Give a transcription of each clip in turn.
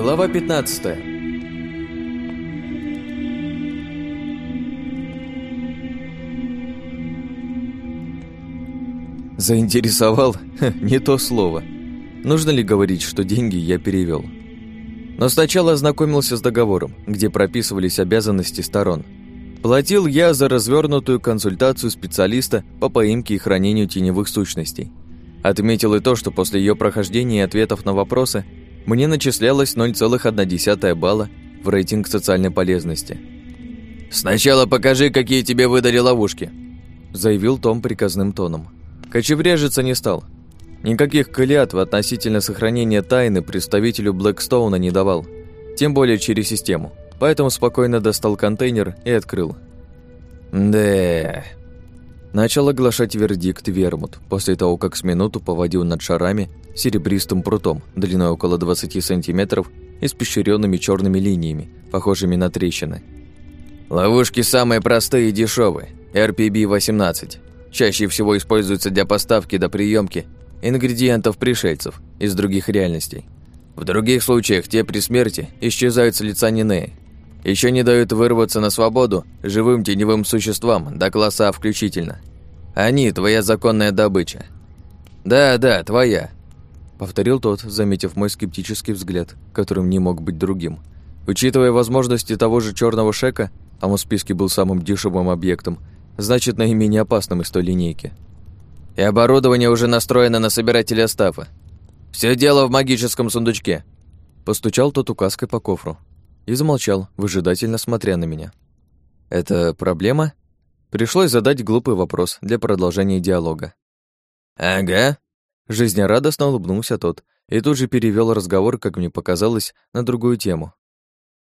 Глава 15 Заинтересовал? Не то слово. Нужно ли говорить, что деньги я перевел? Но сначала ознакомился с договором, где прописывались обязанности сторон. Платил я за развернутую консультацию специалиста по поимке и хранению теневых сущностей. Отметил и то, что после ее прохождения и ответов на вопросы мне начислялось 0,1 балла в рейтинг социальной полезности. «Сначала покажи, какие тебе выдали ловушки», заявил Том приказным тоном. Кочевряжиться не стал. Никаких клятв относительно сохранения тайны представителю Блэкстоуна не давал, тем более через систему, поэтому спокойно достал контейнер и открыл. «Да...» Начал оглашать вердикт Вермут, после того, как с минуту поводил над шарами серебристым прутом, длиной около 20 сантиметров с пещеренными черными линиями, похожими на трещины. Ловушки самые простые и дешевые, RPB-18. Чаще всего используются для поставки до приемки ингредиентов пришельцев из других реальностей. В других случаях те при смерти исчезают с лица Нинеи. Еще не дают вырваться на свободу живым теневым существам до класса А включительно. Они – твоя законная добыча. Да, да, твоя. Повторил тот, заметив мой скептический взгляд, которым не мог быть другим. Учитывая возможности того же черного шека, а он в списке был самым дешевым объектом, значит, наименее опасным из той линейки. И оборудование уже настроено на собирателя стафа. Все дело в магическом сундучке. Постучал тот указкой по кофру и замолчал, выжидательно смотря на меня. Это проблема? Пришлось задать глупый вопрос для продолжения диалога. Ага, Жизнерадостно улыбнулся тот и тут же перевел разговор, как мне показалось, на другую тему.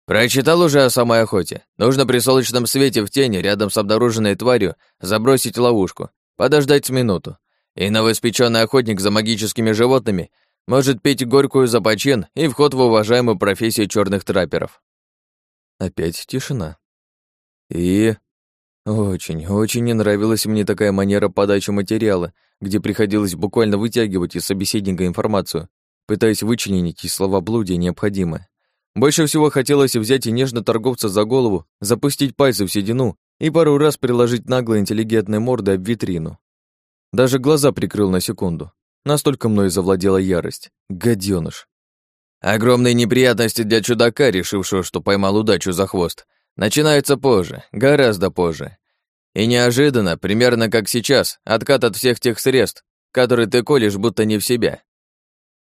«Прочитал уже о самой охоте. Нужно при солнечном свете в тени, рядом с обнаруженной тварью, забросить ловушку, подождать минуту. И новоиспеченный охотник за магическими животными может пить горькую за почин и вход в уважаемую профессию черных трапперов». Опять тишина. И очень, очень не нравилась мне такая манера подачи материала, где приходилось буквально вытягивать из собеседника информацию, пытаясь вычленить из словоблудия необходимое. Больше всего хотелось взять и нежно торговца за голову, запустить пальцы в седину и пару раз приложить нагло интеллигентной мордой об витрину. Даже глаза прикрыл на секунду. Настолько мной завладела ярость. Гадёныш. Огромные неприятности для чудака, решившего, что поймал удачу за хвост, начинаются позже, гораздо позже. И неожиданно, примерно как сейчас, откат от всех тех средств, которые ты колешь, будто не в себя.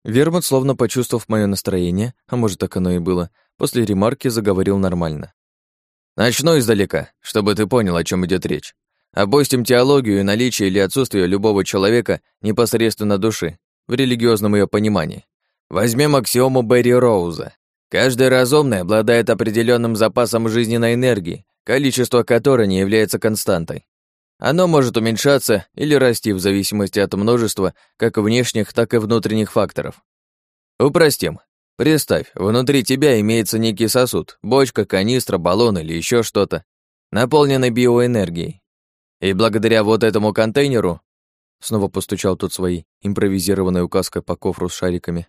Вермут, словно почувствовав мое настроение, а может, так оно и было, после ремарки заговорил нормально. Начну издалека, чтобы ты понял, о чем идет речь. Опустим теологию и наличие или отсутствие любого человека непосредственно души, в религиозном ее понимании. Возьмем аксиому Берри Роуза. Каждый разумный обладает определенным запасом жизненной энергии, количество которой не является константой. Оно может уменьшаться или расти в зависимости от множества как внешних, так и внутренних факторов. Упростим. Представь, внутри тебя имеется некий сосуд, бочка, канистра, баллон или еще что-то, наполненный биоэнергией. И благодаря вот этому контейнеру, снова постучал тут своей импровизированной указкой по кофру с шариками,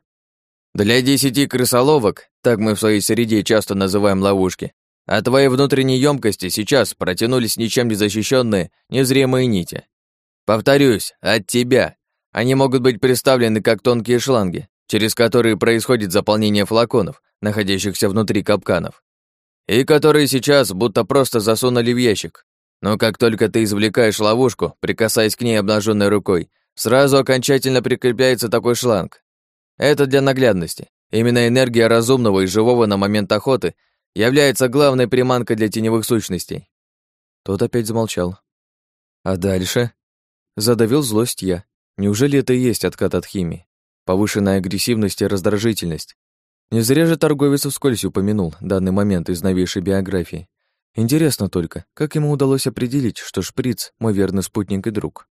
для десяти крысоловок, так мы в своей среде часто называем ловушки, а твои внутренние емкости сейчас протянулись ничем не защищенные незримые нити. Повторюсь, от тебя. Они могут быть представлены как тонкие шланги, через которые происходит заполнение флаконов, находящихся внутри капканов, и которые сейчас будто просто засунули в ящик. Но как только ты извлекаешь ловушку, прикасаясь к ней обнаженной рукой, сразу окончательно прикрепляется такой шланг. Это для наглядности. Именно энергия разумного и живого на момент охоты является главной приманкой для теневых сущностей. Тот опять замолчал. А дальше? Задавил злость я. Неужели это и есть откат от химии? Повышенная агрессивность и раздражительность. Не зря же торговец вскользь упомянул данный момент из новейшей биографии. Интересно только, как ему удалось определить, что шприц — мой верный спутник и друг.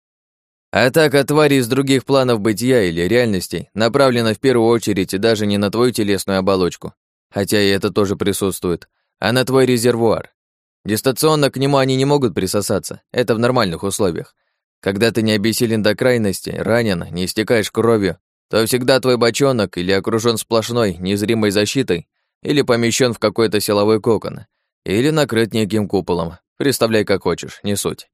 Атака тварей из других планов бытия или реальностей направлена в первую очередь даже не на твою телесную оболочку, хотя и это тоже присутствует, а на твой резервуар. Дистанционно к нему они не могут присосаться, это в нормальных условиях. Когда ты не обессилен до крайности, ранен, не истекаешь кровью, то всегда твой бочонок или окружен сплошной незримой защитой, или помещен в какой-то силовой кокон, или накрыт неким куполом. Представляй, как хочешь, не суть.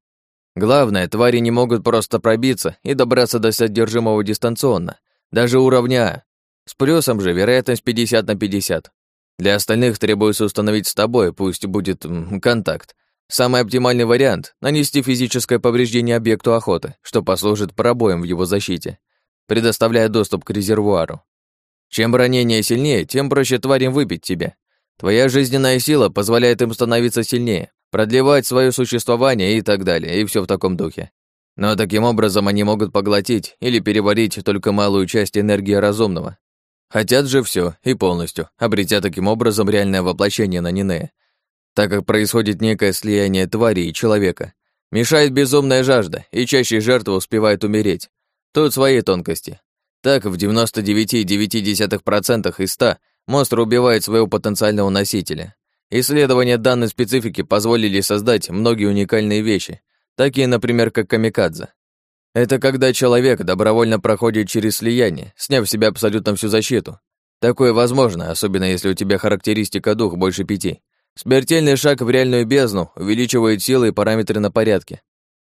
Главное, твари не могут просто пробиться и добраться до содержимого дистанционно, даже уровня А. С плюсом же вероятность 50 на 50. Для остальных требуется установить с тобой, пусть будет контакт. Самый оптимальный вариант — нанести физическое повреждение объекту охоты, что послужит пробоем в его защите, предоставляя доступ к резервуару. Чем ранение сильнее, тем проще тварям выбить тебя. Твоя жизненная сила позволяет им становиться сильнее, продлевать свое существование и так далее, и все в таком духе. Но таким образом они могут поглотить или переварить только малую часть энергии разумного. Хотят же все и полностью, обретя таким образом реальное воплощение на Нинея. Так как происходит некое слияние твари и человека. Мешает безумная жажда, и чаще жертва успевает умереть. Тут свои тонкости. Так, в 99,9% из 100 монстр убивает своего потенциального носителя. Исследования данной специфики позволили создать многие уникальные вещи, такие, например, как камикадзе. Это когда человек добровольно проходит через слияние, сняв в себя абсолютно всю защиту. Такое возможно, особенно если у тебя характеристика дух больше пяти. Смертельный шаг в реальную бездну увеличивает силы и параметры на порядке.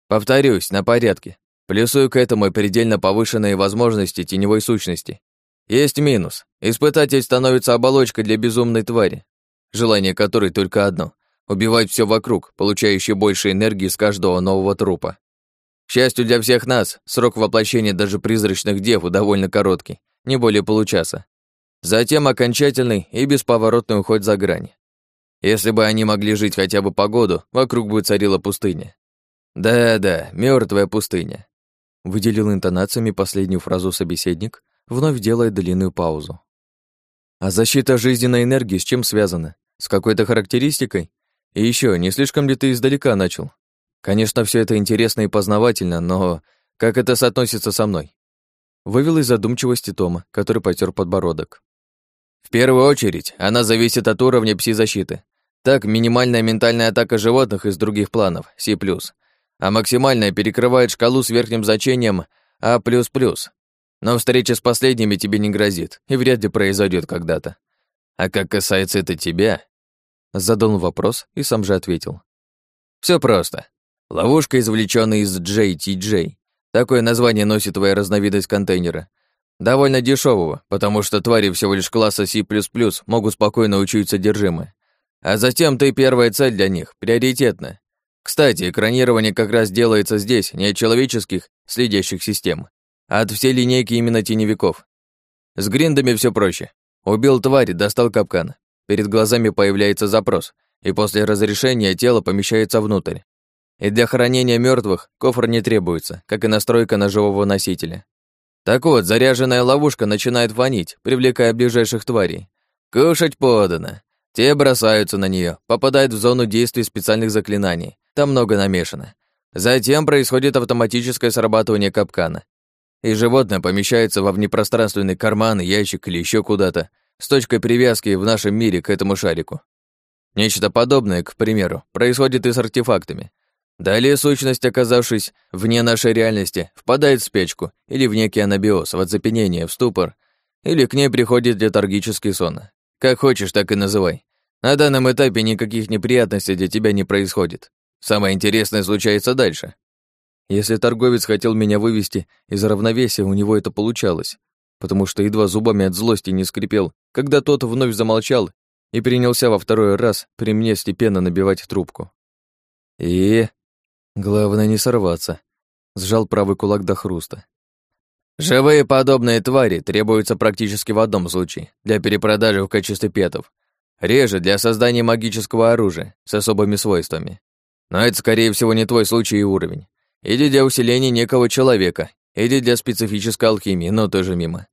Повторюсь, на порядке. Плюсую к этому и предельно повышенные возможности теневой сущности. Есть минус. Испытатель становится оболочкой для безумной твари, желание которой только одно — убивать все вокруг, получающее больше энергии с каждого нового трупа. К счастью для всех нас, срок воплощения даже призрачных дев довольно короткий, не более получаса. Затем окончательный и бесповоротный уход за грань. Если бы они могли жить хотя бы по году, вокруг бы царила пустыня. Да-да, мертвая пустыня. Выделил интонациями последнюю фразу собеседник, вновь делая длинную паузу. А защита жизненной энергии с чем связана? С какой-то характеристикой? И еще, не слишком ли ты издалека начал? Конечно, все это интересно и познавательно, но как это соотносится со мной? Вывел из задумчивости Тома, который потер подбородок. В первую очередь, она зависит от уровня пси-защиты. Так, минимальная ментальная атака животных из других планов, C+, а максимальная перекрывает шкалу с верхним значением А++. Но встреча с последними тебе не грозит и вряд ли произойдет когда-то. А как касается это тебя... Задал вопрос и сам же ответил. Все просто. Ловушка, извлечённая из JTJ. Такое название носит твоя разновидность контейнера. Довольно дешевого, потому что твари всего лишь класса C++ могут спокойно учуять содержимое. А затем ты первая цель для них, приоритетная. Кстати, экранирование как раз делается здесь, не от человеческих следящих систем, а от всей линейки именно теневиков. С гриндами все проще. Убил тварь, достал капкан. Перед глазами появляется запрос, и после разрешения тело помещается внутрь. И для хранения мертвых кофр не требуется, как и настройка ножевого носителя. Так вот, заряженная ловушка начинает вонить, привлекая ближайших тварей. Кушать подано. Те бросаются на нее, попадают в зону действия специальных заклинаний. Там много намешано. Затем происходит автоматическое срабатывание капкана. И животное помещается во внепространственный карман, ящик или еще куда-то, с точкой привязки в нашем мире к этому шарику. Нечто подобное, к примеру, происходит и с артефактами. Далее сущность, оказавшись вне нашей реальности, впадает в спячку или в некий анабиоз, в оцепенение, в ступор, или к ней приходит летаргический сон. Как хочешь, так и называй. На данном этапе никаких неприятностей для тебя не происходит. Самое интересное случается дальше. Если торговец хотел меня вывести из равновесия, у него это получалось, потому что едва зубами от злости не скрипел, когда тот вновь замолчал и принялся во второй раз при мне степенно набивать трубку. И Главное не сорваться. Сжал правый кулак до хруста. Живые подобные твари требуются практически в одном случае для перепродажи в качестве петов. Реже для создания магического оружия с особыми свойствами. Но это, скорее всего, не твой случай и уровень. Или для усиления некого человека, или для специфической алхимии, но тоже мимо.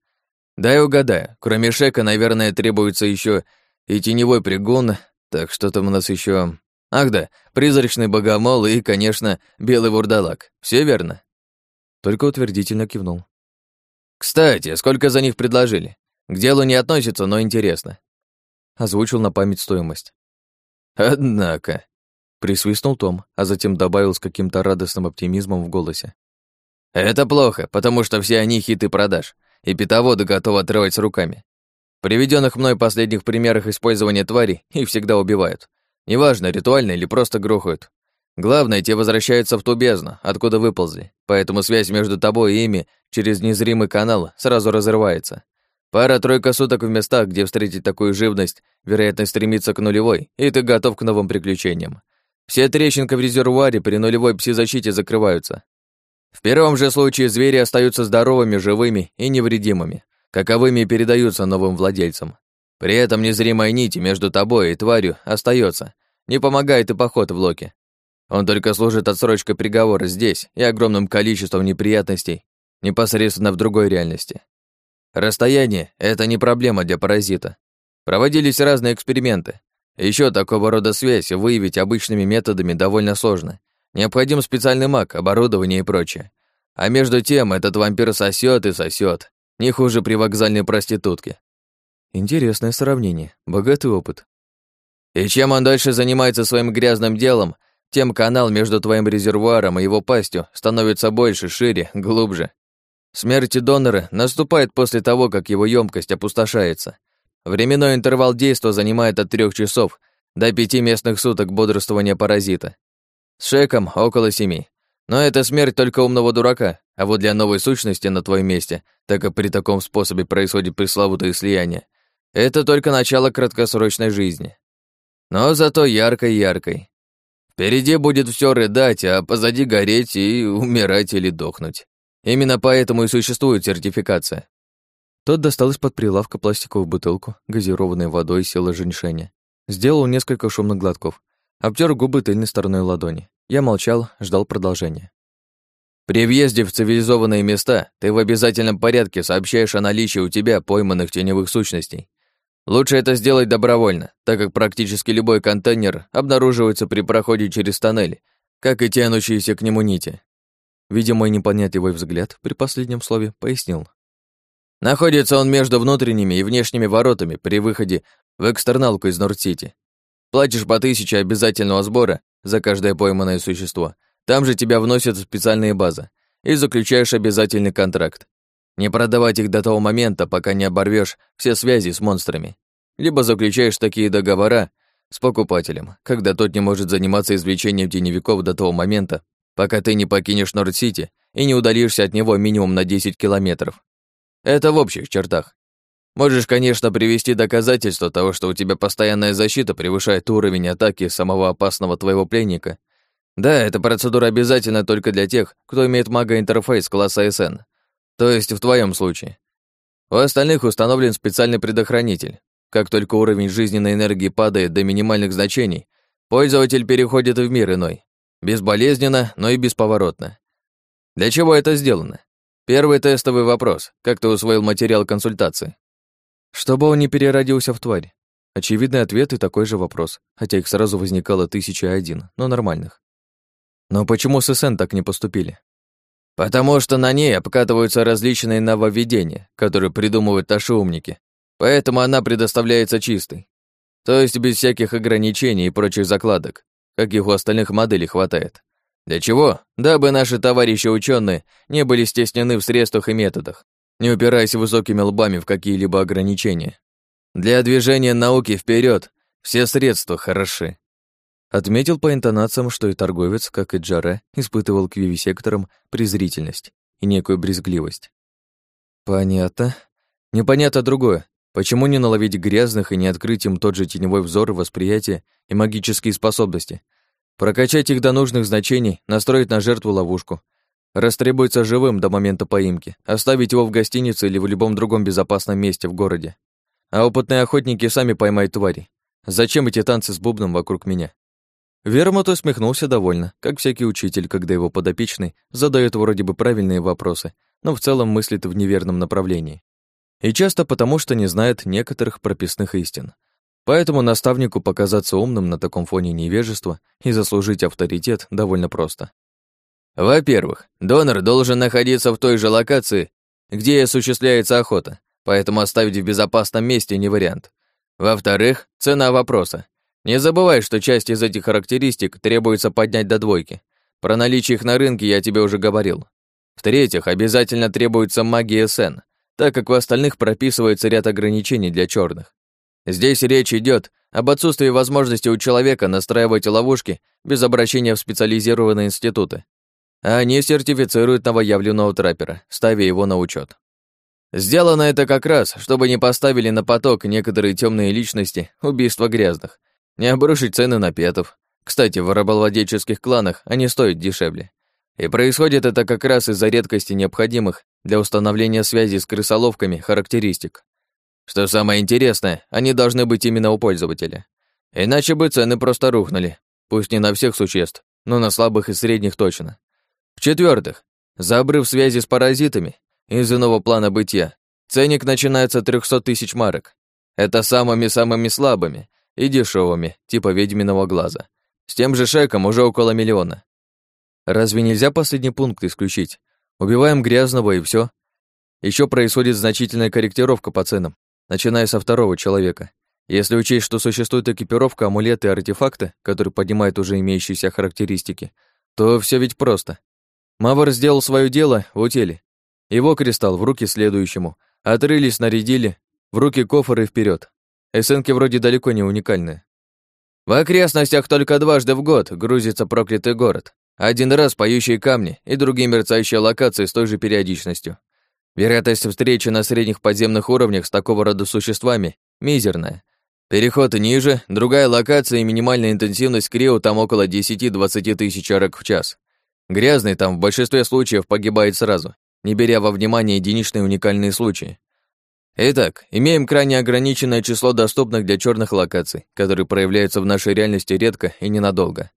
Дай угадаю, кроме Шека, наверное, требуется еще и теневой пригон, так что там у нас еще Ах да, призрачный богомол и, конечно, белый вурдалак. Все верно? Только утвердительно кивнул. Кстати, сколько за них предложили? К делу не относится, но интересно. Озвучил на память стоимость. Однако, присвистнул Том, а затем добавил с каким-то радостным оптимизмом в голосе. Это плохо, потому что все они хиты продаж. и питоводы готовы отрывать с руками. Приведенных мной последних примерах использования твари их всегда убивают. Неважно, ритуально или просто грохают. Главное, те возвращаются в ту бездну, откуда выползли, поэтому связь между тобой и ими через незримый канал сразу разрывается. Пара-тройка суток в местах, где встретить такую живность, вероятность стремится к нулевой, и ты готов к новым приключениям. Все трещинки в резервуаре при нулевой пси-защите закрываются. В первом же случае звери остаются здоровыми, живыми и невредимыми, каковыми передаются новым владельцам. При этом незримая нить между тобой и тварью остается, не помогает и поход в Локи. Он только служит отсрочкой приговора здесь и огромным количеством неприятностей непосредственно в другой реальности. Расстояние — это не проблема для паразита. Проводились разные эксперименты. Еще такого рода связь выявить обычными методами довольно сложно. Необходим специальный маг, оборудование и прочее. А между тем этот вампир сосет и сосет, не хуже при вокзальной проститутке. Интересное сравнение, богатый опыт. И чем он дальше занимается своим грязным делом, тем канал между твоим резервуаром и его пастью становится больше, шире, глубже. Смерть донора наступает после того, как его емкость опустошается. Временной интервал действа занимает от трех часов до пяти местных суток бодрствования паразита. С шеком около семи. Но это смерть только умного дурака, а вот для новой сущности на твоем месте, так как при таком способе происходит пресловутое слияние, это только начало краткосрочной жизни. Но зато яркой-яркой. Впереди будет все рыдать, а позади гореть и умирать или дохнуть. Именно поэтому и существует сертификация. Тот достал из-под прилавка пластиковую бутылку, газированной водой села женьшеня. Сделал несколько шумных глотков. Обтер губы тыльной стороной ладони. Я молчал, ждал продолжения. При въезде в цивилизованные места ты в обязательном порядке сообщаешь о наличии у тебя пойманных теневых сущностей. Лучше это сделать добровольно, так как практически любой контейнер обнаруживается при проходе через тоннель, как и тянущиеся к нему нити. Видя мой непонятливый взгляд, при последнем слове пояснил. Находится он между внутренними и внешними воротами при выходе в экстерналку из Норд-Сити. Платишь по тысяче обязательного сбора за каждое пойманное существо. Там же тебя вносят в специальные базы и заключаешь обязательный контракт. Не продавать их до того момента, пока не оборвешь все связи с монстрами. Либо заключаешь такие договора с покупателем, когда тот не может заниматься извлечением теневиков до того момента, пока ты не покинешь Норд-Сити и не удалишься от него минимум на 10 километров. Это в общих чертах. Можешь, конечно, привести доказательства того, что у тебя постоянная защита превышает уровень атаки самого опасного твоего пленника. Да, эта процедура обязательна только для тех, кто имеет мага-интерфейс класса СН, то есть в твоем случае. У остальных установлен специальный предохранитель. Как только уровень жизненной энергии падает до минимальных значений, пользователь переходит в мир иной. Безболезненно, но и бесповоротно. Для чего это сделано? Первый тестовый вопрос. Как ты усвоил материал консультации? Чтобы он не переродился в тварь. Очевидный ответ и такой же вопрос, хотя их сразу возникало тысяча один, но нормальных. Но почему с СН так не поступили? Потому что на ней обкатываются различные нововведения, которые придумывают наши умники. Поэтому она предоставляется чистой. То есть без всяких ограничений и прочих закладок, каких у остальных моделей хватает. Для чего? Дабы наши товарищи ученые не были стеснены в средствах и методах, не упираясь высокими лбами в какие-либо ограничения. Для движения науки вперед все средства хороши. Отметил по интонациям, что и торговец, как и Джаре, испытывал к вивисекторам презрительность и некую брезгливость. Понятно. Непонятно другое. Почему не наловить грязных и не открыть им тот же теневой взор, восприятие и магические способности? Прокачать их до нужных значений, настроить на жертву ловушку. Растребуется живым до момента поимки, оставить его в гостинице или в любом другом безопасном месте в городе. А опытные охотники сами поймают твари. Зачем эти танцы с бубном вокруг меня? Вермут усмехнулся довольно, как всякий учитель, когда его подопечный задает вроде бы правильные вопросы, но в целом мыслит в неверном направлении. И часто потому, что не знает некоторых прописных истин. Поэтому наставнику показаться умным на таком фоне невежества и заслужить авторитет довольно просто. Во-первых, донор должен находиться в той же локации, где и осуществляется охота, поэтому оставить в безопасном месте не вариант. Во-вторых, цена вопроса. Не забывай, что часть из этих характеристик требуется поднять до двойки. Про наличие их на рынке я тебе уже говорил. В-третьих, обязательно требуется магия СН. так как в остальных прописывается ряд ограничений для черных. Здесь речь идет об отсутствии возможности у человека настраивать ловушки без обращения в специализированные институты. Они сертифицируют новоявленного траппера, ставя его на учет. Сделано это как раз, чтобы не поставили на поток некоторые темные личности убийства грязных, не обрушить цены на петов. Кстати, в рабовладельческих кланах они стоят дешевле. И происходит это как раз из-за редкости необходимых для установления связи с крысоловками характеристик. Что самое интересное, они должны быть именно у пользователя. Иначе бы цены просто рухнули. Пусть не на всех существ, но на слабых и средних точно. В-четвертых, за обрыв связи с паразитами из иного плана бытия ценник начинается от 300 тысяч марок. Это самыми-самыми слабыми и дешевыми, типа ведьминого глаза. С тем же шеком уже около миллиона. Разве нельзя последний пункт исключить? Убиваем грязного и все. Еще происходит значительная корректировка по ценам, начиная со второго человека. Если учесть, что существует экипировка, амулеты и артефакты, которые поднимают уже имеющиеся характеристики, то все ведь просто. Мавр сделал свое дело в утеле. Его кристалл в руки следующему. Отрыли, снарядили, в руки кофры вперед. Эсенки вроде далеко не уникальные. В окрестностях только дважды в год грузится проклятый город. Один раз поющие камни и другие мерцающие локации с той же периодичностью. Вероятность встречи на средних подземных уровнях с такого рода существами мизерная. Переход ниже, другая локация и минимальная интенсивность крио там около 10-20 тысяч арок в час. Грязный там в большинстве случаев погибает сразу, не беря во внимание единичные уникальные случаи. Итак, имеем крайне ограниченное число доступных для черных локаций, которые проявляются в нашей реальности редко и ненадолго.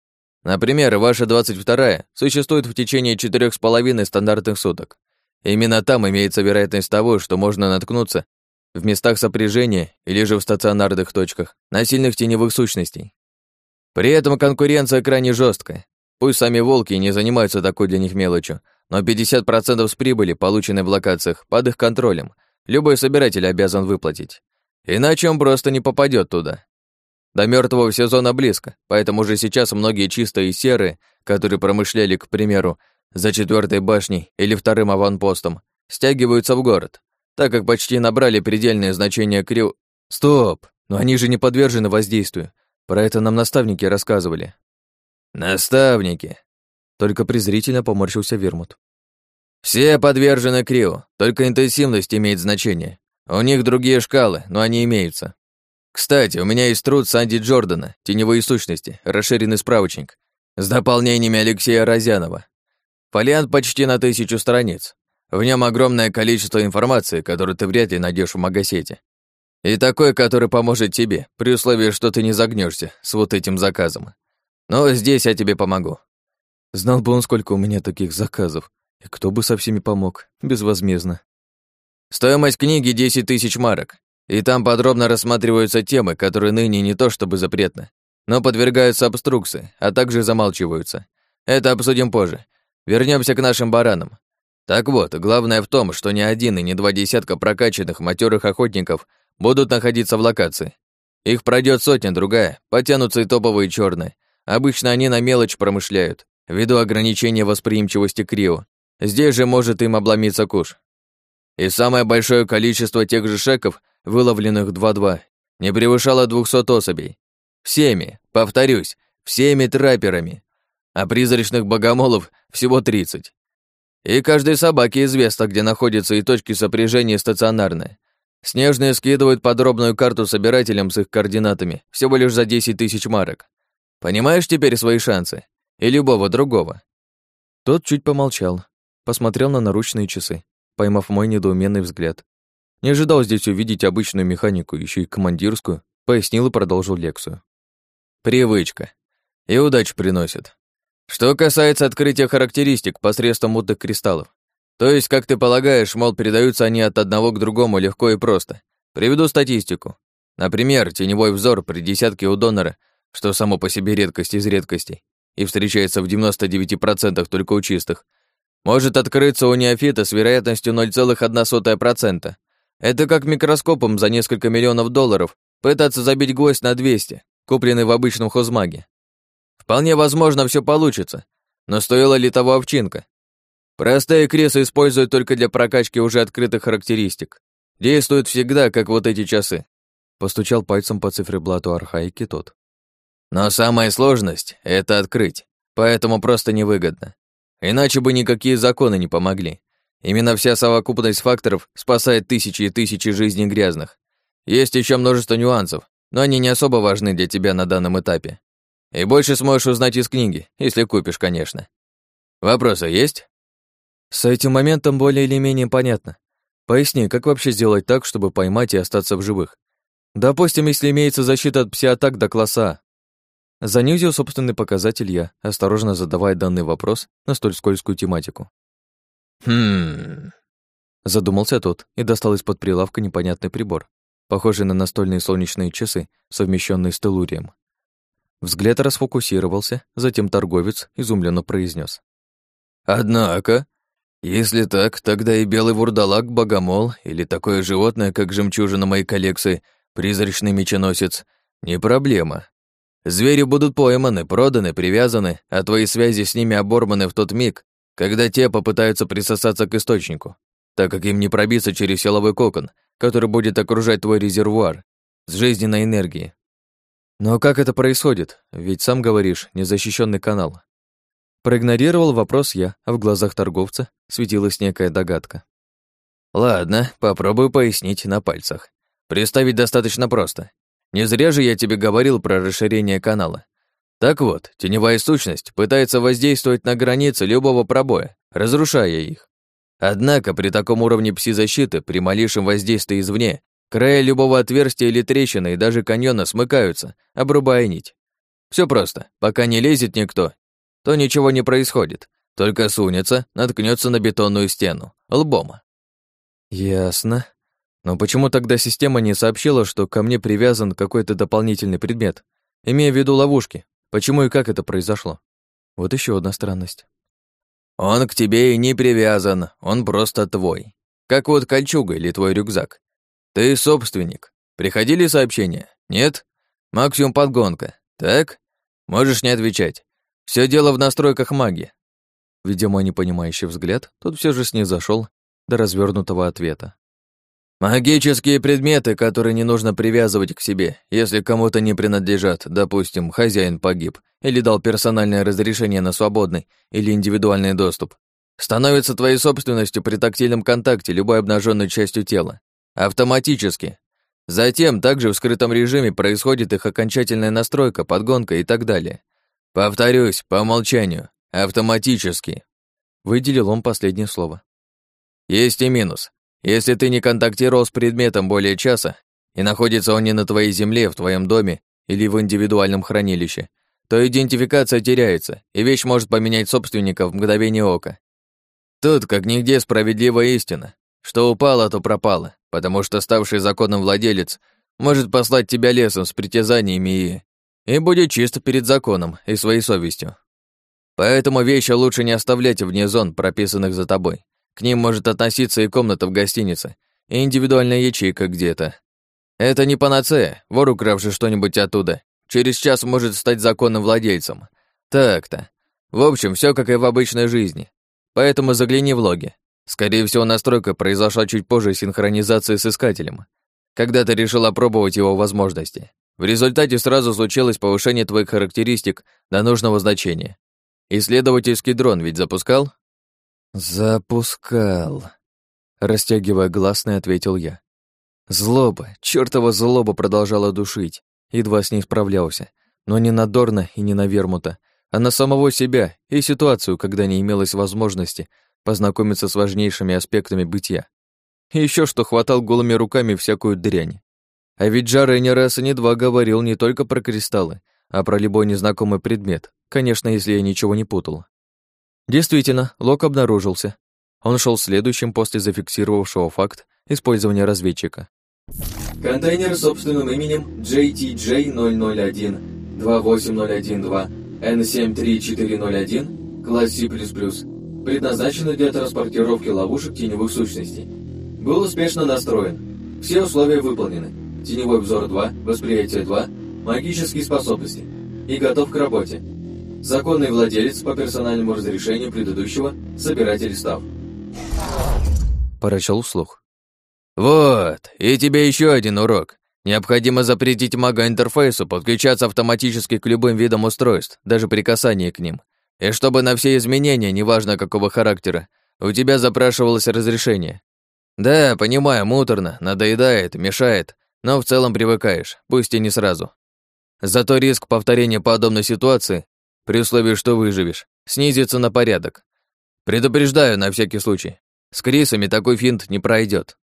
Например, ваша 22-я существует в течение четырех с половиной стандартных суток. Именно там имеется вероятность того, что можно наткнуться в местах сопряжения или же в стационарных точках на сильных теневых сущностей. При этом конкуренция крайне жесткая. Пусть сами волки не занимаются такой для них мелочью, но 50% с прибыли, полученной в локациях, под их контролем, любой собиратель обязан выплатить. Иначе он просто не попадет туда. До мертвого сезона близко, поэтому уже сейчас многие чистые и серые, которые промышляли, к примеру, за четвертой башней или вторым аванпостом, стягиваются в город, так как почти набрали предельное значение крю... Стоп! Но они же не подвержены воздействию. Про это нам наставники рассказывали. Наставники! Только презрительно поморщился Вермут. Все подвержены крю, только интенсивность имеет значение. У них другие шкалы, но они имеются. Кстати, у меня есть труд Санди Джордана «Теневые сущности», расширенный справочник, с дополнениями Алексея Розянова. Фолиант почти на тысячу страниц. В нем огромное количество информации, которую ты вряд ли найдешь в магасете. И такой, который поможет тебе, при условии, что ты не загнешься с вот этим заказом. Но здесь я тебе помогу. Знал бы он, сколько у меня таких заказов, и кто бы со всеми помог, безвозмездно. Стоимость книги 10 тысяч марок, и там подробно рассматриваются темы, которые ныне не то чтобы запретны, но подвергаются обструкции, а также замалчиваются. Это обсудим позже. Вернемся к нашим баранам. Так вот, главное в том, что ни один и ни два десятка прокачанных матерых охотников будут находиться в локации. Их пройдет сотня другая, потянутся и топовые черные. Обычно они на мелочь промышляют, ввиду ограничения восприимчивости Крио. Здесь же может им обломиться куш. И самое большое количество тех же шеков выловленных 2-2, не превышало 200 особей. Всеми, повторюсь, всеми трапперами. А призрачных богомолов всего 30. И каждой собаке известно, где находятся и точки сопряжения стационарные. Снежные скидывают подробную карту собирателям с их координатами всего лишь за 10 тысяч марок. Понимаешь теперь свои шансы? И любого другого?» Тот чуть помолчал, посмотрел на наручные часы, поймав мой недоуменный взгляд, не ожидал здесь увидеть обычную механику, еще и командирскую, пояснил и продолжил лекцию. Привычка. И удачу приносит. Что касается открытия характеристик посредством мутных кристаллов, то есть, как ты полагаешь, мол, передаются они от одного к другому легко и просто. Приведу статистику. Например, теневой взор при десятке у донора, что само по себе редкость из редкостей, и встречается в 99% только у чистых, может открыться у неофита с вероятностью 0,1%, это как микроскопом за несколько миллионов долларов пытаться забить гвоздь на 200, купленный в обычном хозмаге. Вполне возможно, все получится. Но стоила ли того овчинка? Простые кресы используют только для прокачки уже открытых характеристик. Действуют всегда, как вот эти часы. Постучал пальцем по циферблату архаики тот. Но самая сложность — это открыть, поэтому просто невыгодно. Иначе бы никакие законы не помогли. Именно вся совокупность факторов спасает тысячи и тысячи жизней грязных. Есть еще множество нюансов, но они не особо важны для тебя на данном этапе. И больше сможешь узнать из книги, если купишь, конечно. Вопросы есть? С этим моментом более или менее понятно. Поясни, как вообще сделать так, чтобы поймать и остаться в живых? Допустим, если имеется защита от псиатак до класса А. Занизил собственный показатель я, осторожно задавая данный вопрос на столь скользкую тематику. Хм. Задумался тот и достал из-под прилавка непонятный прибор, похожий на настольные солнечные часы, совмещенные с телурием. Взгляд расфокусировался, затем торговец изумленно произнес: «Однако, если так, тогда и белый вурдалак, богомол или такое животное, как жемчужина моей коллекции, призрачный меченосец, не проблема. Звери будут пойманы, проданы, привязаны, а твои связи с ними оборваны в тот миг, когда те попытаются присосаться к источнику, так как им не пробиться через силовой кокон, который будет окружать твой резервуар с жизненной энергией. Но как это происходит? Ведь сам говоришь, незащищенный канал. Проигнорировал вопрос я, а в глазах торговца светилась некая догадка. Ладно, попробую пояснить на пальцах. Представить достаточно просто. Не зря же я тебе говорил про расширение канала. Так вот, теневая сущность пытается воздействовать на границы любого пробоя, разрушая их. Однако при таком уровне пси-защиты, при малейшем воздействии извне, края любого отверстия или трещины и даже каньона смыкаются, обрубая нить. Все просто. Пока не лезет никто, то ничего не происходит. Только сунется, наткнется на бетонную стену, лбом. Ясно. Но почему тогда система не сообщила, что ко мне привязан какой-то дополнительный предмет, имея в виду ловушки? Почему и как это произошло? Вот еще одна странность. Он к тебе и не привязан, он просто твой. Как вот кольчуга или твой рюкзак. Ты собственник. Приходили сообщения? Нет? Максимум подгонка. Так? Можешь не отвечать. Все дело в настройках магии. Видя мой непонимающий взгляд, тот все же снизошел до развернутого ответа. Магические предметы, которые не нужно привязывать к себе, если кому-то не принадлежат, допустим, хозяин погиб или дал персональное разрешение на свободный или индивидуальный доступ, становятся твоей собственностью при тактильном контакте любой обнаженной частью тела. Автоматически. Затем также в скрытом режиме происходит их окончательная настройка, подгонка и так далее. Повторюсь, по умолчанию, автоматически. Выделил он последнее слово. Есть и минус. Если ты не контактировал с предметом более часа, и находится он не на твоей земле, в твоем доме или в индивидуальном хранилище, то идентификация теряется, и вещь может поменять собственника в мгновение ока. Тут, как нигде, справедливая истина. Что упало, то пропало, потому что ставший законным владелец может послать тебя лесом с притязаниями и... и будет чисто перед законом и своей совестью. Поэтому вещи лучше не оставлять вне зон, прописанных за тобой. К ним может относиться и комната в гостинице, и индивидуальная ячейка где-то. Это не панацея, вор, укравший что-нибудь оттуда, через час может стать законным владельцем. Так-то. В общем, все как и в обычной жизни. Поэтому загляни в логи. Скорее всего, настройка произошла чуть позже синхронизации с искателем, когда ты решил опробовать его возможности. В результате сразу случилось повышение твоих характеристик до нужного значения. Исследовательский дрон ведь запускал? «Запускал», — растягивая гласный, ответил я. Злоба, чертова злоба продолжала душить, едва с ней справлялся, но не на Дорна и не на Вермута, а на самого себя и ситуацию, когда не имелось возможности познакомиться с важнейшими аспектами бытия. И еще что хватал голыми руками всякую дрянь. А ведь Джаре не раз и не два говорил не только про кристаллы, а про любой незнакомый предмет, конечно, если я ничего не путал. Действительно, лог обнаружился. Он шел следующим после зафиксировавшего факт использования разведчика. Контейнер с собственным именем JTJ001 28012 N73401 класс C++ предназначен для транспортировки ловушек теневых сущностей. Был успешно настроен. Все условия выполнены. Теневой взор 2, восприятие 2, магические способности. И готов к работе. Законный владелец по персональному разрешению предыдущего, собиратель став. Прочел вслух. Вот, и тебе еще один урок. Необходимо запретить мага-интерфейсу подключаться автоматически к любым видам устройств, даже при касании к ним. И чтобы на все изменения, неважно какого характера, у тебя запрашивалось разрешение. Да, понимаю, муторно, надоедает, мешает, но в целом привыкаешь, пусть и не сразу. Зато риск повторения подобной ситуации, при условии, что выживешь, снизится на порядок. Предупреждаю на всякий случай. С Крисами такой финт не пройдет.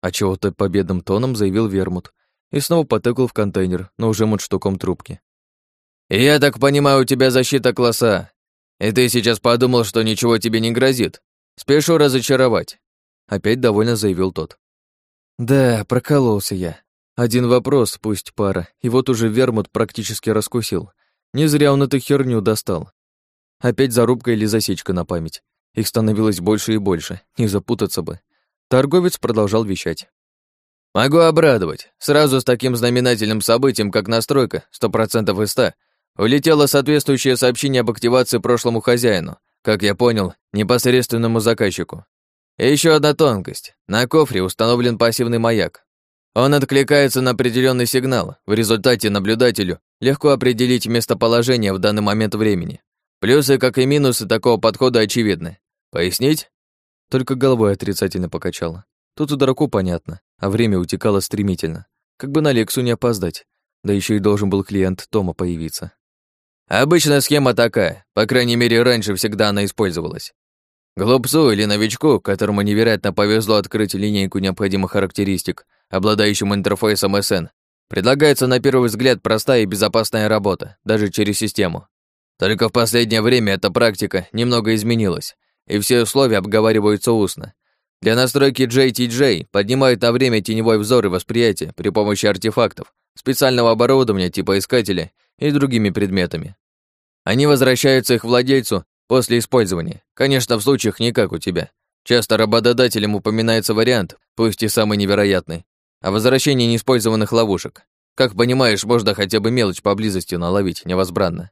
А чего-то победным тоном заявил Вермут и снова потыкал в контейнер, но уже мундштуком трубки. «Я так понимаю, у тебя защита класса, и ты сейчас подумал, что ничего тебе не грозит. Спешу разочаровать», — опять довольно заявил тот. «Да, прокололся я. Один вопрос, пусть пара, и вот уже Вермут практически раскусил. Не зря он эту херню достал. Опять зарубка или засечка на память. Их становилось больше и больше, не запутаться бы. Торговец продолжал вещать. «Могу обрадовать. Сразу с таким знаменательным событием, как настройка, 100% из 100, улетело соответствующее сообщение об активации прошлому хозяину, как я понял, непосредственному заказчику. И еще одна тонкость. На кофре установлен пассивный маяк. Он откликается на определенный сигнал. В результате наблюдателю легко определить местоположение в данный момент времени. Плюсы, как и минусы такого подхода очевидны. Пояснить? Только головой отрицательно покачала. Тут у дураку понятно, а время утекало стремительно. Как бы на Лексу не опоздать. Да еще и должен был клиент Тома появиться. Обычная схема такая, по крайней мере, раньше всегда она использовалась. Глупцу или новичку, которому невероятно повезло открыть линейку необходимых характеристик, обладающим интерфейсом СН, предлагается на первый взгляд простая и безопасная работа, даже через систему. Только в последнее время эта практика немного изменилась, и все условия обговариваются устно. Для настройки JTJ поднимают на время теневой взор и восприятие при помощи артефактов, специального оборудования типа искателя и другими предметами. Они возвращаются их владельцу после использования. Конечно, в случаях не как у тебя. Часто работодателям упоминается вариант, пусть и самый невероятный, о возвращении неиспользованных ловушек. Как понимаешь, можно хотя бы мелочь поблизости наловить невозбранно.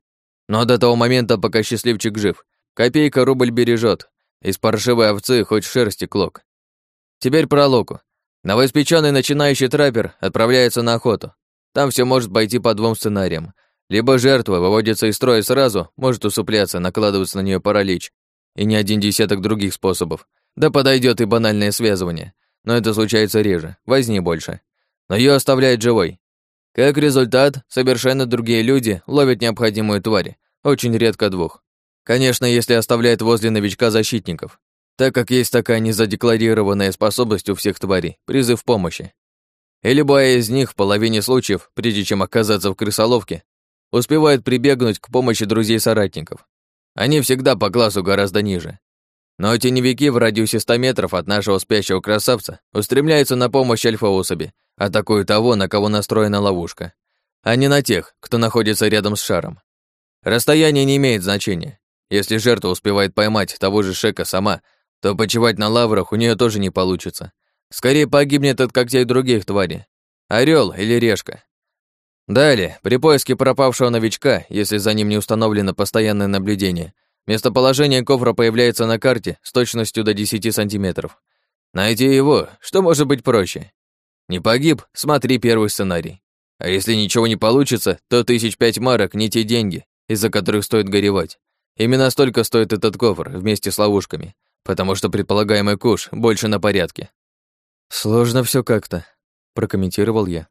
Но до того момента, пока счастливчик жив, копейка рубль бережет. Из паршивой овцы хоть шерсти клок. Теперь про луку. Новоиспеченный начинающий траппер отправляется на охоту. Там все может пойти по двум сценариям. Либо жертва выводится из строя сразу, может усыпляться, накладываться на нее паралич, и не один десяток других способов. Да подойдет и банальное связывание. Но это случается реже, возни больше. Но ее оставляет живой. Как результат, совершенно другие люди ловят необходимую тварь, очень редко двух. Конечно, если оставляет возле новичка защитников, так как есть такая незадекларированная способность у всех тварей, призыв помощи. И любая из них в половине случаев, прежде чем оказаться в крысоловке, успевает прибегнуть к помощи друзей-соратников. Они всегда по классу гораздо ниже. Но теневики в радиусе 100 метров от нашего спящего красавца устремляются на помощь альфа-особи, атакуют того, на кого настроена ловушка, а не на тех, кто находится рядом с шаром. Расстояние не имеет значения. Если жертва успевает поймать того же Шека сама, то почивать на лаврах у нее тоже не получится. Скорее погибнет от когтей других тварей. Орел или решка. Далее, при поиске пропавшего новичка, если за ним не установлено постоянное наблюдение, местоположение кофра появляется на карте с точностью до 10 сантиметров. Найти его, что может быть проще? Не погиб, смотри первый сценарий. А если ничего не получится, то тысяч пять марок не те деньги, из-за которых стоит горевать. Именно столько стоит этот кофр вместе с ловушками, потому что предполагаемый куш больше на порядке. Сложно все как-то, прокомментировал я.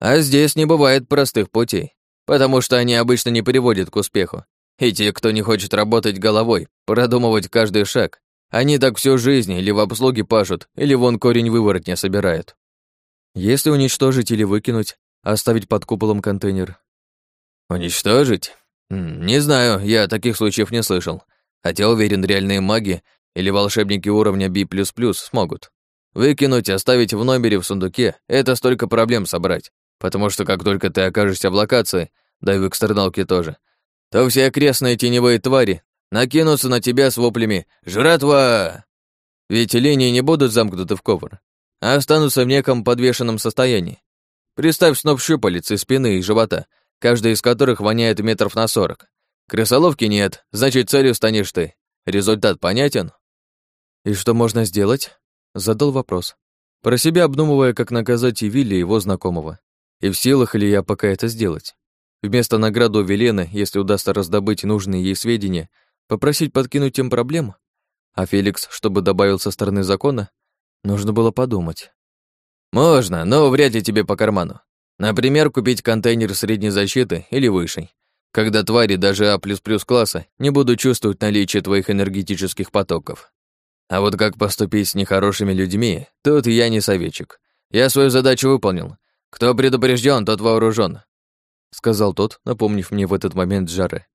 А здесь не бывает простых путей, потому что они обычно не приводят к успеху. И те, кто не хочет работать головой, продумывать каждый шаг, они так всю жизнь или в обслуге пашут, или вон корень выворотня собирают. Если уничтожить или выкинуть, оставить под куполом контейнер. Уничтожить? Не знаю, я таких случаев не слышал. Хотя уверен, реальные маги или волшебники уровня B++ смогут. Выкинуть, оставить в номере в сундуке — это столько проблем собрать. Потому что как только ты окажешься в локации, да и в экстерналке тоже, то все окрестные теневые твари накинутся на тебя с воплями «Жратва!». Ведь линии не будут замкнуты в ковр, а останутся в неком подвешенном состоянии. Представь сноп щупалец из спины и живота, каждый из которых воняет метров на сорок. Крысоловки нет, значит, целью станешь ты. Результат понятен? И что можно сделать? Задал вопрос. Про себя обдумывая, как наказать и Вилли, его знакомого. И в силах ли я пока это сделать? Вместо награды у Велены, если удастся раздобыть нужные ей сведения, попросить подкинуть тем проблем? А Феликс, чтобы добавил со стороны закона? Нужно было подумать. Можно, но вряд ли тебе по карману. Например, купить контейнер средней защиты или высшей, когда твари даже А++ класса не будут чувствовать наличие твоих энергетических потоков. А вот как поступить с нехорошими людьми, тут я не советчик. Я свою задачу выполнил. Кто предупрежден, тот вооружен, сказал тот, напомнив мне в этот момент жары.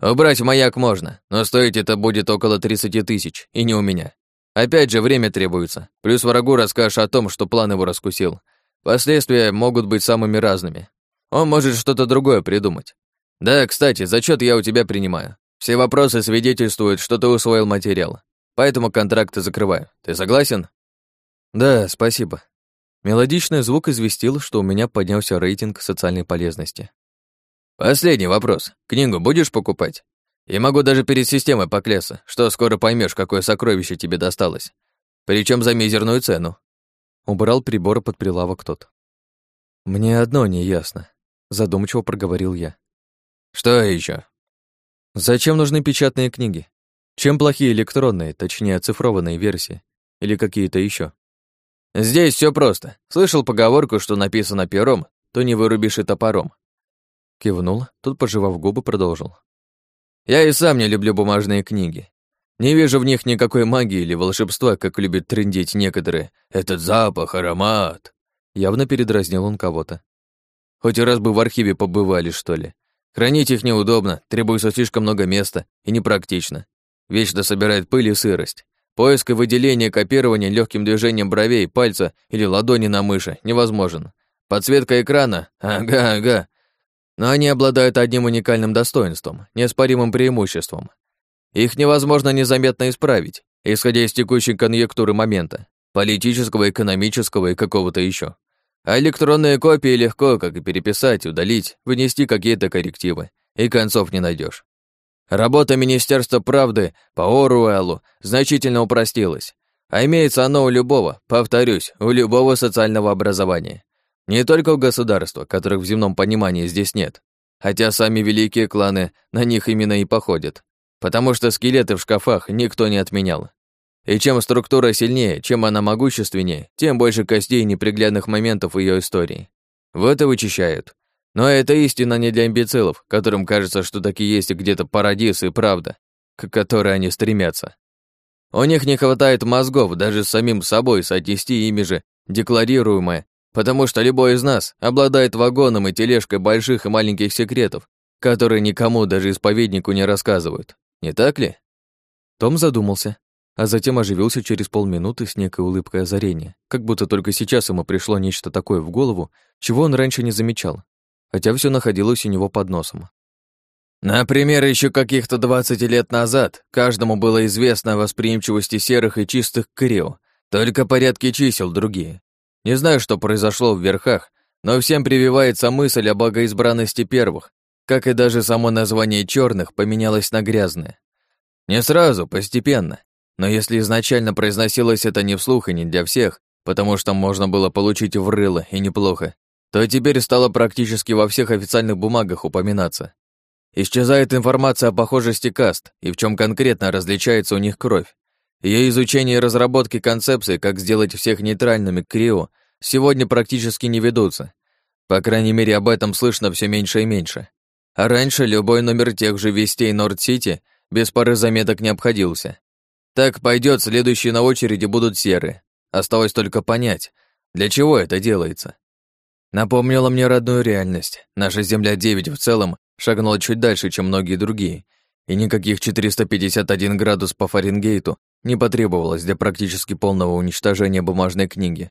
Убрать маяк можно, но стоить это будет около 30 тысяч, и не у меня. Опять же, время требуется. Плюс врагу расскажешь о том, что план его раскусил. Последствия могут быть самыми разными. Он может что-то другое придумать. Да, кстати, зачет я у тебя принимаю. Все вопросы свидетельствуют, что ты усвоил материал. Поэтому контракты закрываю. Ты согласен? Да, спасибо. Мелодичный звук известил, что у меня поднялся рейтинг социальной полезности. Последний вопрос. Книгу будешь покупать? Я могу даже перед системой поклясться, что скоро поймешь, какое сокровище тебе досталось. Причем за мизерную цену. Убрал прибор под прилавок тот. «Мне одно не ясно», — задумчиво проговорил я. «Что еще? «Зачем нужны печатные книги? Чем плохие электронные, точнее оцифрованные версии? Или какие-то еще? «Здесь все просто. Слышал поговорку, что написано пером, то не вырубишь и топором». Кивнул, тут, пожевав губы, продолжил. «Я и сам не люблю бумажные книги. Не вижу в них никакой магии или волшебства, как любят трындеть некоторые. Этот запах, аромат. Явно передразнил он кого-то. Хоть раз бы в архиве побывали, что ли. Хранить их неудобно, требуется слишком много места и непрактично. Вечно собирает пыль и сырость. Поиск и выделение копирования легким движением бровей, пальца или ладони на мыши невозможен. Подсветка экрана? Ага, ага. Но они обладают одним уникальным достоинством, неоспоримым преимуществом. Их невозможно незаметно исправить, исходя из текущей конъюнктуры момента, политического, экономического и какого-то еще. А электронные копии легко, как и переписать, удалить, вынести какие-то коррективы, и концов не найдешь. Работа Министерства правды по Оруэллу значительно упростилась, а имеется оно у любого, повторюсь, у любого социального образования. Не только у государства, которых в земном понимании здесь нет, хотя сами великие кланы на них именно и походят потому что скелеты в шкафах никто не отменял. И чем структура сильнее, чем она могущественнее, тем больше костей и неприглядных моментов в ее истории. Вот и вычищают. Но это истина не для имбецилов, которым кажется, что таки есть где-то парадис и правда, к которой они стремятся. У них не хватает мозгов даже самим собой соотнести ими же декларируемое, потому что любой из нас обладает вагоном и тележкой больших и маленьких секретов, которые никому, даже исповеднику, не рассказывают. Не так ли? Том задумался, а затем оживился через полминуты с некой улыбкой озарения, как будто только сейчас ему пришло нечто такое в голову, чего он раньше не замечал, хотя все находилось у него под носом. Например, еще каких-то 20 лет назад каждому было известно о восприимчивости серых и чистых к только порядки чисел другие. Не знаю, что произошло в верхах, но всем прививается мысль о богоизбранности первых, как и даже само название черных поменялось на грязное. Не сразу, постепенно. Но если изначально произносилось это не вслух и не для всех, потому что можно было получить в рыло и неплохо, то теперь стало практически во всех официальных бумагах упоминаться. Исчезает информация о похожести каст и в чем конкретно различается у них кровь. Ее изучение и разработки концепции, как сделать всех нейтральными к Крио, сегодня практически не ведутся. По крайней мере, об этом слышно все меньше и меньше. А раньше любой номер тех же вестей Норд-Сити без пары заметок не обходился. Так пойдет, следующие на очереди будут серые. Осталось только понять, для чего это делается. Напомнила мне родную реальность. Наша Земля-9 в целом шагнула чуть дальше, чем многие другие, и никаких 451 градус по Фаренгейту не потребовалось для практически полного уничтожения бумажной книги.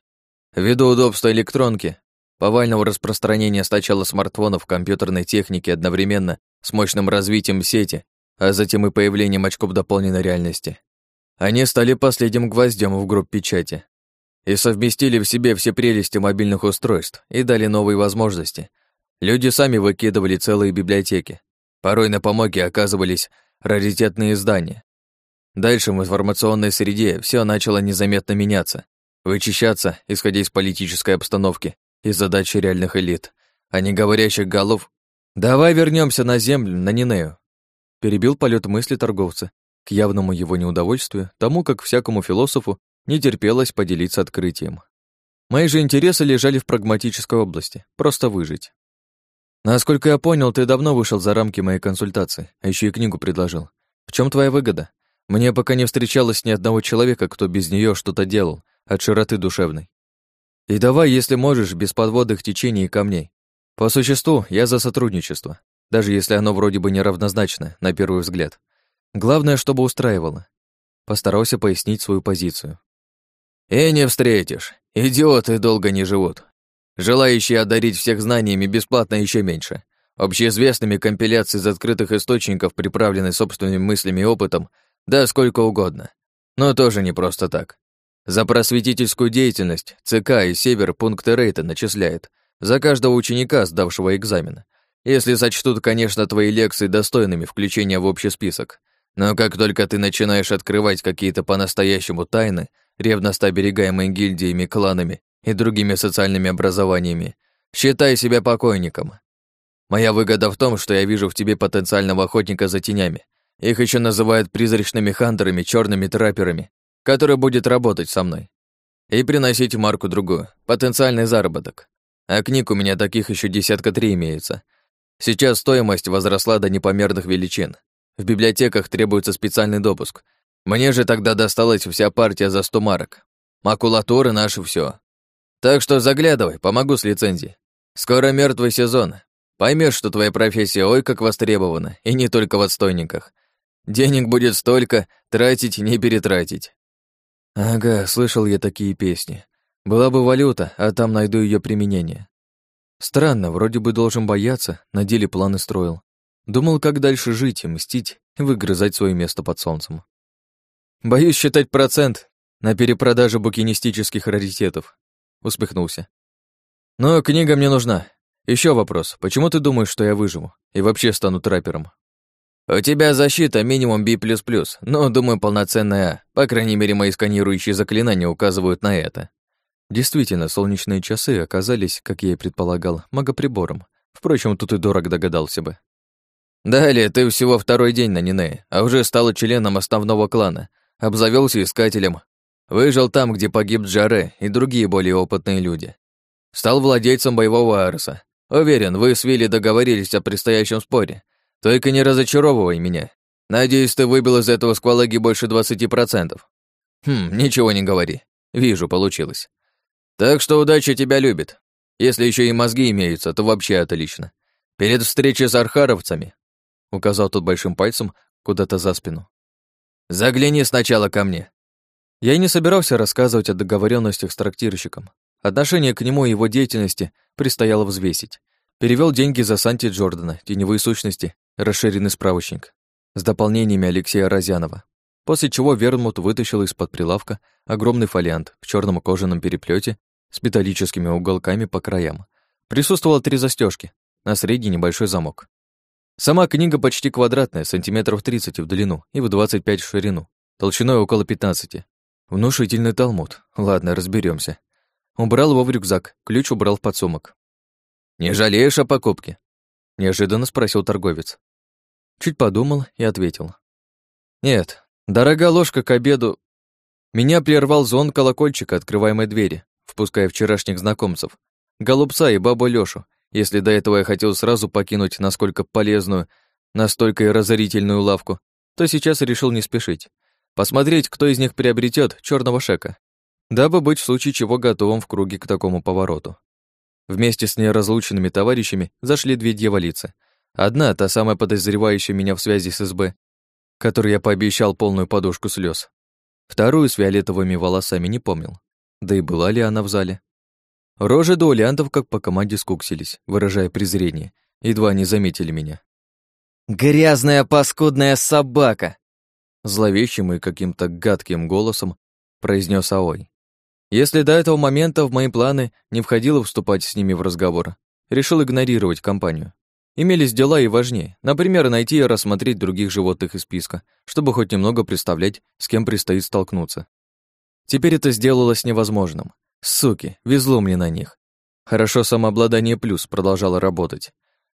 Ввиду удобства электронки, повального распространения сначала смартфонов, компьютерной техники одновременно с мощным развитием сети, а затем и появлением очков дополненной реальности. Они стали последним гвоздем в групп печати и совместили в себе все прелести мобильных устройств и дали новые возможности. Люди сами выкидывали целые библиотеки. Порой на помоге оказывались раритетные издания. Дальше в информационной среде все начало незаметно меняться, вычищаться, исходя из политической обстановки и задач реальных элит, а не говорящих голов. «Давай вернемся на землю, на Нинею», перебил полет мысли торговца, к явному его неудовольствию, тому, как всякому философу не терпелось поделиться открытием. Мои же интересы лежали в прагматической области, просто выжить. Насколько я понял, ты давно вышел за рамки моей консультации, а еще и книгу предложил. В чем твоя выгода? Мне пока не встречалось ни одного человека, кто без нее что-то делал, от широты душевной. И давай, если можешь, без подводных течений и камней. По существу, я за сотрудничество, даже если оно вроде бы неравнозначно, на первый взгляд. Главное, чтобы устраивало. Постарался пояснить свою позицию. «И не встретишь. Идиоты долго не живут. Желающие одарить всех знаниями бесплатно еще меньше. Общеизвестными компиляции из открытых источников, приправленные собственными мыслями и опытом, да сколько угодно. Но тоже не просто так. За просветительскую деятельность ЦК и Север пункты рейта начисляет за каждого ученика, сдавшего экзамен. Если сочтут, конечно, твои лекции достойными включения в общий список. Но как только ты начинаешь открывать какие-то по-настоящему тайны, ревностно оберегаемые гильдиями, кланами и другими социальными образованиями, считай себя покойником. Моя выгода в том, что я вижу в тебе потенциального охотника за тенями. Их еще называют призрачными хантерами, черными трапперами, который будет работать со мной. И приносить марку другую, потенциальный заработок. А книг у меня таких еще десятка три имеется. Сейчас стоимость возросла до непомерных величин. В библиотеках требуется специальный допуск. Мне же тогда досталась вся партия за сто марок. Макулатура наша все. Так что заглядывай, помогу с лицензией. Скоро мертвый сезон. Поймешь, что твоя профессия ой как востребована, и не только в отстойниках. Денег будет столько, тратить не перетратить. Ага, слышал я такие песни. Была бы валюта, а там найду ее применение. Странно, вроде бы должен бояться, на деле планы строил. Думал, как дальше жить, мстить, выгрызать свое место под солнцем. Боюсь считать процент на перепродаже букинистических раритетов, усмехнулся. Но книга мне нужна. Еще вопрос. Почему ты думаешь, что я выживу и вообще стану траппером? «У тебя защита минимум B++, но, думаю, полноценная А. По крайней мере, мои сканирующие заклинания указывают на это». Действительно, солнечные часы оказались, как я и предполагал, магоприбором. Впрочем, тут и дорог догадался бы. «Далее, ты всего второй день на Нинее, а уже стал членом основного клана, обзавелся искателем, выжил там, где погиб Джаре и другие более опытные люди. Стал владельцем боевого Ареса. Уверен, вы с Вилли договорились о предстоящем споре, только не разочаровывай меня. Надеюсь, ты выбил из этого сквалаги больше двадцати процентов. Хм, ничего не говори. Вижу, получилось. Так что удача тебя любит. Если еще и мозги имеются, то вообще отлично. Перед встречей с архаровцами, указал тут большим пальцем куда-то за спину. Загляни сначала ко мне. Я и не собирался рассказывать о договоренностях с трактирщиком. Отношение к нему и его деятельности предстояло взвесить. Перевел деньги за Санти Джордана, теневые сущности, расширенный справочник с дополнениями Алексея Розянова, после чего Вермут вытащил из-под прилавка огромный фолиант в черном кожаном переплете с металлическими уголками по краям. Присутствовало три застежки, на средний небольшой замок. Сама книга почти квадратная, сантиметров 30 в длину и в 25 в ширину, толщиной около 15. Внушительный талмуд. Ладно, разберемся. Убрал его в рюкзак, ключ убрал в подсумок. «Не жалеешь о покупке?» Неожиданно спросил торговец. Чуть подумал и ответил. «Нет, дорога ложка к обеду...» Меня прервал звон колокольчика открываемой двери, впуская вчерашних знакомцев, голубца и бабу Лёшу, если до этого я хотел сразу покинуть насколько полезную, настолько и разорительную лавку, то сейчас решил не спешить. Посмотреть, кто из них приобретет черного шека, дабы быть в случае чего готовым в круге к такому повороту. Вместе с неразлученными товарищами зашли две дьяволицы. Одна, та самая подозревающая меня в связи с СБ, которой я пообещал полную подушку слез. Вторую с фиолетовыми волосами не помнил. Да и была ли она в зале? Рожи дуэлянтов как по команде скуксились, выражая презрение. Едва они заметили меня. «Грязная паскудная собака!» Зловещим и каким-то гадким голосом произнес Аой. Если до этого момента в мои планы не входило вступать с ними в разговор, решил игнорировать компанию. Имелись дела и важнее, например, найти и рассмотреть других животных из списка, чтобы хоть немного представлять, с кем предстоит столкнуться. Теперь это сделалось невозможным. Суки, везло мне на них. Хорошо самообладание плюс продолжало работать.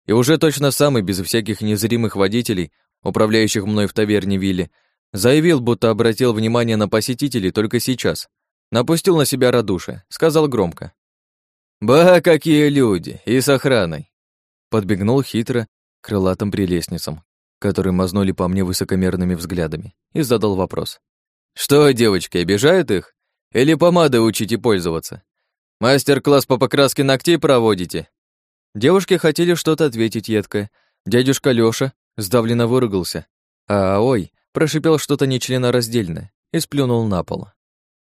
И уже точно самый, без всяких незримых водителей, управляющих мной в таверне Вилли, заявил, будто обратил внимание на посетителей только сейчас. Напустил на себя радушие, сказал громко. «Ба, какие люди! И с охраной!» Подбегнул хитро крылатым прелестницам, которые мазнули по мне высокомерными взглядами, и задал вопрос. «Что, девочки, обижают их? Или помадой учите пользоваться? Мастер-класс по покраске ногтей проводите?» Девушки хотели что-то ответить едкое. Дядюшка Лёша сдавленно выругался, а ой, прошипел что-то нечленораздельное и сплюнул на пол.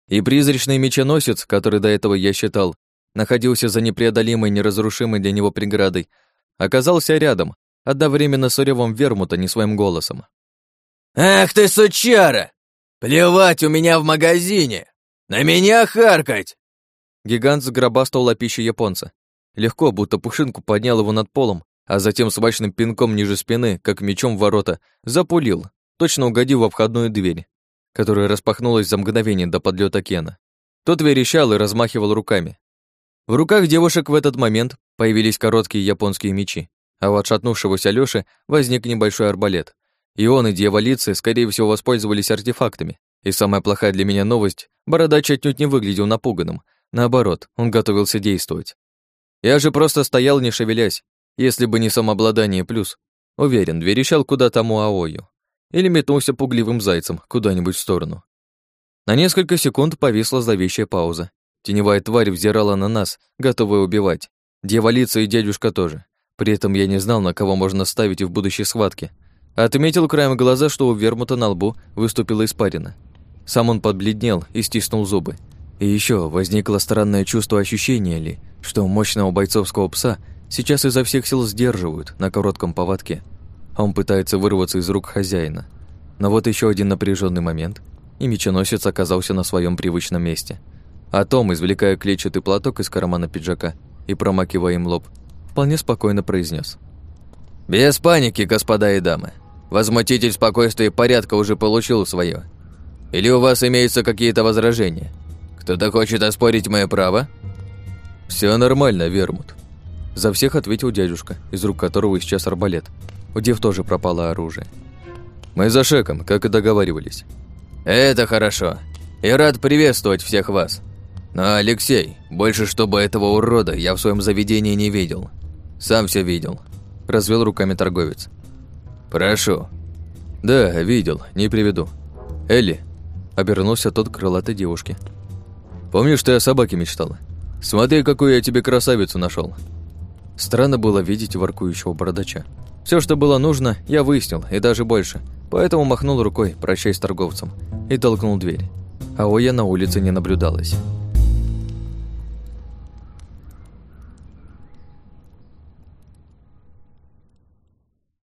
И призрачный меченосец, который до этого я считал, находился за непреодолимой, неразрушимой для него преградой, оказался рядом, одновременно с ревом вермута не своим голосом. «Ах ты, сучара! Плевать у меня в магазине! На меня харкать!» Гигант сгробастал лапищу японца. Легко, будто пушинку поднял его над полом, а затем с мощным пинком ниже спины, как мечом в ворота, запулил, точно угодив в входную дверь, которая распахнулась за мгновение до подлета Кена. Тот верещал и размахивал руками. В руках девушек в этот момент появились короткие японские мечи, а у отшатнувшегося Лёши возник небольшой арбалет. И он, и дьяволицы, скорее всего, воспользовались артефактами. И самая плохая для меня новость, бородач отнюдь не выглядел напуганным. Наоборот, он готовился действовать. Я же просто стоял, не шевелясь, если бы не самообладание плюс. Уверен, верещал куда тому Аою. Или метнулся пугливым зайцем куда-нибудь в сторону. На несколько секунд повисла зловещая пауза, Теневая тварь взирала на нас, готовая убивать. Дьяволица и дядюшка тоже. При этом я не знал, на кого можно ставить в будущей схватке. Отметил краем глаза, что у вермута на лбу выступила испарина. Сам он подбледнел и стиснул зубы. И еще возникло странное чувство ощущения ли, что мощного бойцовского пса сейчас изо всех сил сдерживают на коротком поводке. Он пытается вырваться из рук хозяина. Но вот еще один напряженный момент, и меченосец оказался на своем привычном месте – а Том, извлекая клетчатый платок из кармана пиджака и промакивая им лоб, вполне спокойно произнес: «Без паники, господа и дамы. Возмутитель спокойствия и порядка уже получил свое. Или у вас имеются какие-то возражения? Кто-то хочет оспорить мое право?» Все нормально, Вермут», – за всех ответил дядюшка, из рук которого исчез арбалет. У дев тоже пропало оружие. «Мы за шеком, как и договаривались». «Это хорошо. И рад приветствовать всех вас. Но, Алексей, больше чтобы этого урода я в своем заведении не видел. Сам все видел. Развел руками торговец. Прошу. Да, видел, не приведу. Элли. Обернулся тот крылатой девушке. Помнишь, что я о собаке мечтала? Смотри, какую я тебе красавицу нашел. Странно было видеть воркующего бородача. Все, что было нужно, я выяснил, и даже больше. Поэтому махнул рукой, прощаясь с торговцем, и толкнул дверь. А Оя на улице не наблюдалось.